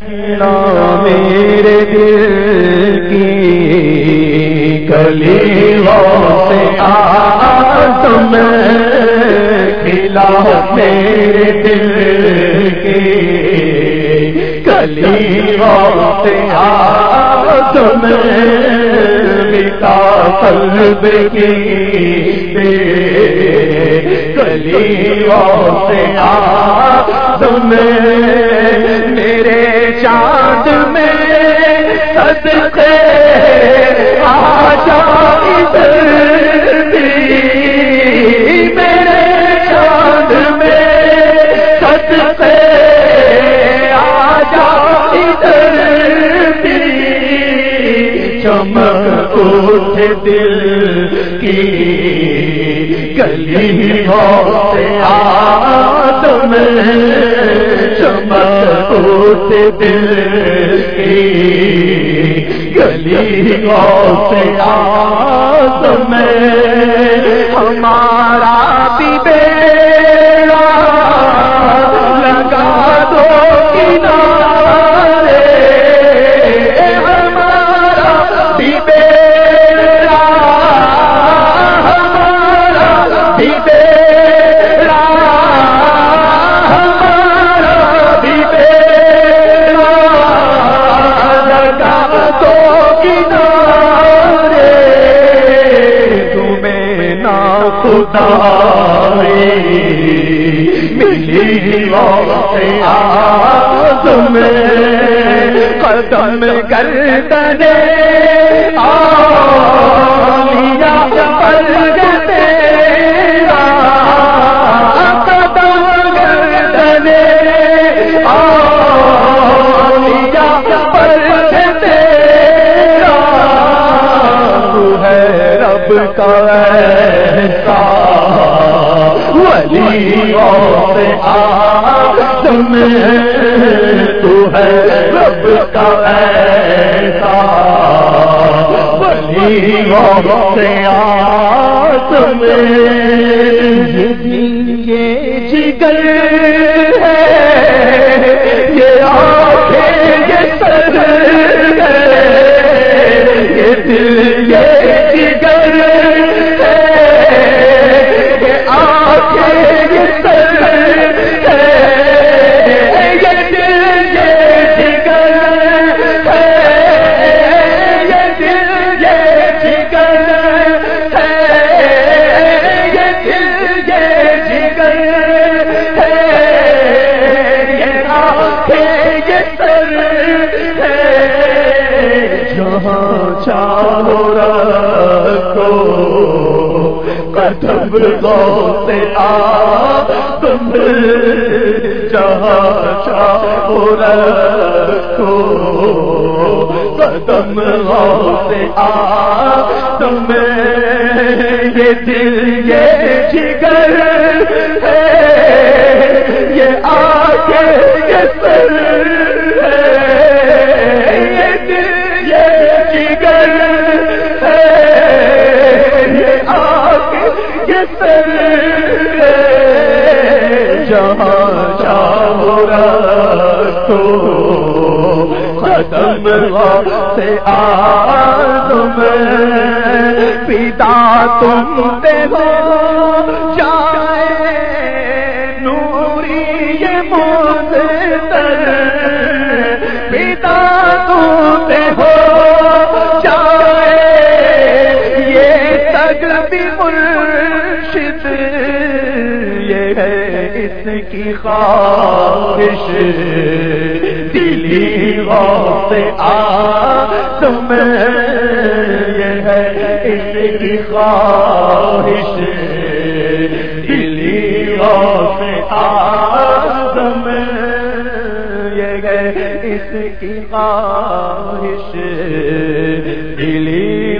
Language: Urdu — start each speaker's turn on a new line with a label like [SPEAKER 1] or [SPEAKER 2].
[SPEAKER 1] میرے دل کی گلیوں سے آ تم کھلا میرے دل کی گلیوں سے آ تم مٹا قلب کی گلیوں سے آ تم میرے چاند میں صدقے آ جا میرے چاند میں صدقے آ جا چمک اٹھ دل کی، گلی ہو سے آدم دل کی۔ گلی ہو سے آدم ہمارا بھی خدا ملی تم قدم گردنے پر کا ایسا ولی آدم تو ہے رب کا ایسا ولی آدم یہ جگر ہے۔ قدم گو سے آ تم جہاں چاہو رکھو قدم گو سے آ تم یہ دل یہ جگر ہے جہاں چاہو تو ختم سے آ تم پتا تم دیو جائے اس کی خواہش دلی سے آ تم یہ ہے، اس کی خواہش دلی سے آ تم یہ ہے، اس کی خواہش دلی